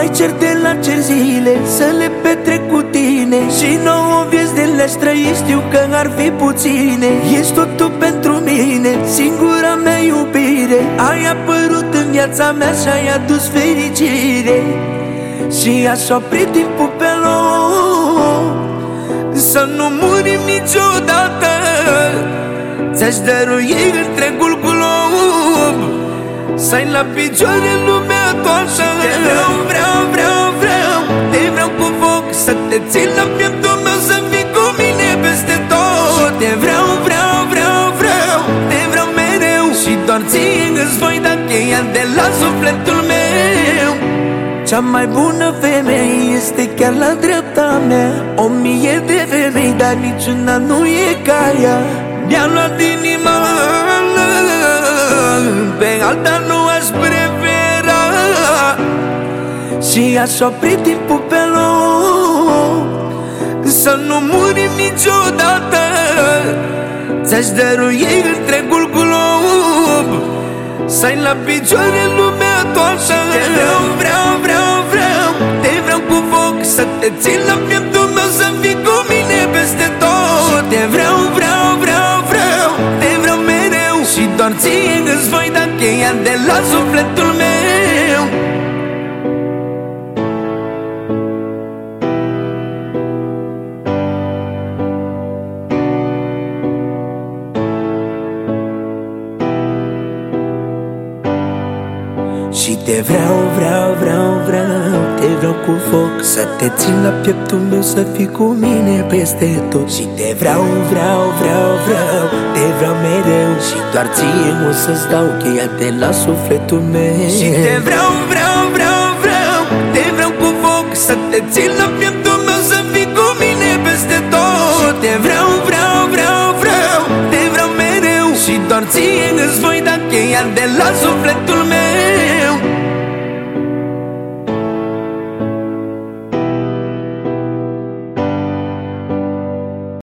mai cer de la cer zile Să le petrec cu tine. Și nouă vieți de le trăi Știu că ar fi puține. Ești totul pentru mine Singura mea iubire. Ai apărut în viața mea Și ai adus fericire. Și aș opri timpul pe loc Să nu murim niciodată. Ți-aș dărui întregul glob Să ai la picioare lumea toată Să te țin la pieptul meu Să fii cu mine peste tot. Te vreau, vreau, vreau, vreau Te vreau mereu. Și doar ție îți voi da cheia de la sufletul meu. Cea mai bună femeie este chiar la dreapta mea. O mie de femei, dar niciuna nu e ca ea. Mi-a luat inima Pe alta nu aș prefera. Și aș opri timpul pe loc Să nu murim niciodată. Ți-aș dărui întregul glob. Să-i la picioare lumea toată. Te vreau, vreau, vreau, vreau. Te vreau cu foc Să te țin la pieptul meu Să fii cu mine peste tot. Te vreau, vreau, vreau, vreau. Te vreau mereu Și doar ție îți voi da cheia de la sufletul meu Și te vreau, vreau, vreau, vreau Te vreau cu foc Să te țin la pieptul meu Să fii cu mine peste tot Și te vreau, vreau, vreau, vreau Te vreau mereu Și doar ție o să-ți dau cheia de la sufletul meu Și te vreau, vreau, vreau, vreau Te vreau cu foc Să te țin la pieptul meu Să fii cu mine peste tot Te vreau, vreau, vreau, vreau Te vreau mereu Și doar ție îți voi da cheia de la sufletul meu